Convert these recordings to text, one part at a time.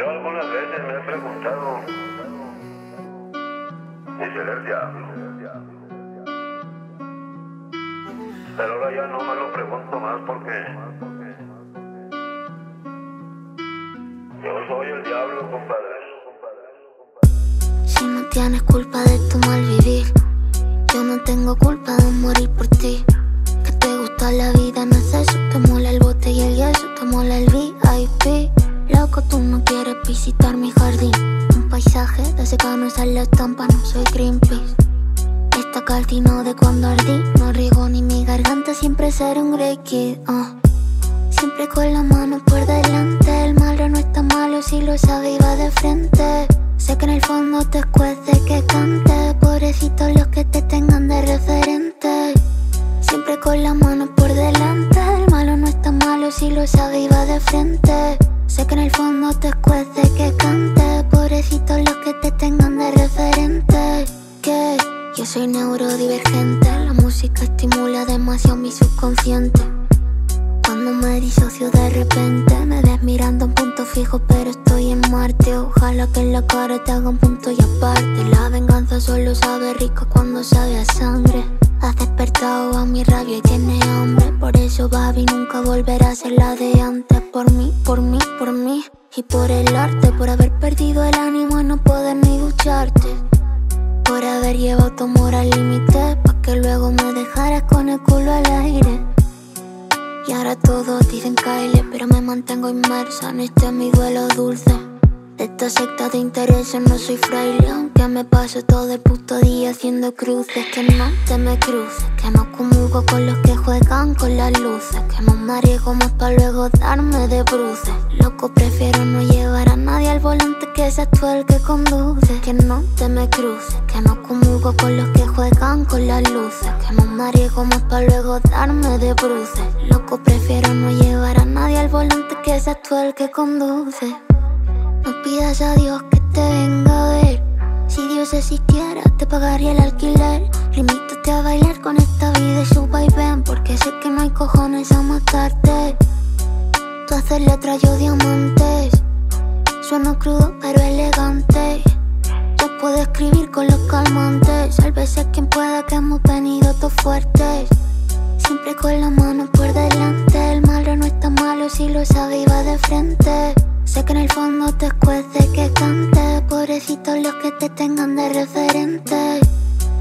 Yo algunas veces me he preguntado diablo. Pero ahora ya no me lo pregunto más porque yo soy el diablo, compadre. Si no tienes culpa de tu mal vivir, yo no tengo culpa de morir por ti. Que te gusta la vida, no es eso. Te mola el bote y el yeso, te mola el VIP. Visitar mi jardín. Un paisaje de secano sale la estampa, no soy Greenpeace. Esta cartino de cuando ardí, no riego ni mi garganta, siempre seré un great kid. uh. Siempre con la mano por delante, el malo no está malo si lo sabe y va de frente. Sé que en el fondo te escuece que cante, pobrecitos los que te tengan de referente. Siempre con la mano por delante, el malo no está malo si lo sabe y va de frente. Sé que en el fondo te escuece que cante, pobrecitos los que te tengan de referente. Que yo soy neurodivergente, la música estimula demasiado mi subconsciente. Cuando me disocio de repente Me ves mirando un punto fijo pero estoy en Marte Ojalá que en la cara te haga un punto y aparte La venganza solo sabe rico cuando sabe a sangre Has despertado a mi rabia y tiene hambre Por eso Babi nunca volverá a ser la de antes por Y por el arte, por haber perdido el ánimo y no poder ni ducharte Por haber llevado tu amor al límite Pa' que luego me dejaras con el culo al aire y ahora todos dicen Kyle, pero me mantengo inmersa en este mi duelo dulce. De esta secta de intereses no soy fraile, aunque me paso todo el puto día haciendo cruces. Que no te me cruces, que no comulgo con los que juegan con las luces. Que no mariego más para luego darme de bruces. Loco, prefiero seas tú el que conduce. Que no te me cruces, que no comulgo con los que juegan con las luces. Que no mariego más para luego darme de bruces. Loco, prefiero no llevar a nadie al volante que seas tú el que conduce. No pidas a Dios que te venga a ver. Si Dios existiera, te pagaría el alquiler. Limítate a bailar con esta vida y suba y ven. Porque sé que no hay cojones a matarte. Tú haces letras, yo diamantes. Sueno crudo pero elegante. Yo puedo escribir con los calmantes. Sálvese quien pueda que hemos venido todos fuertes. Siempre con la mano por delante. El malo no está malo si lo sabe y va de frente. Sé que en el fondo te escuece que cante. Pobrecitos los que te tengan de referente.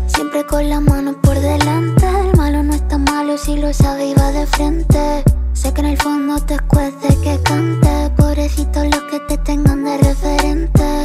Siempre con la mano por delante. El malo no está malo si lo sabe y de frente. Sé que en el fondo te escuece que cante, pobrecito los que te tengan de referente.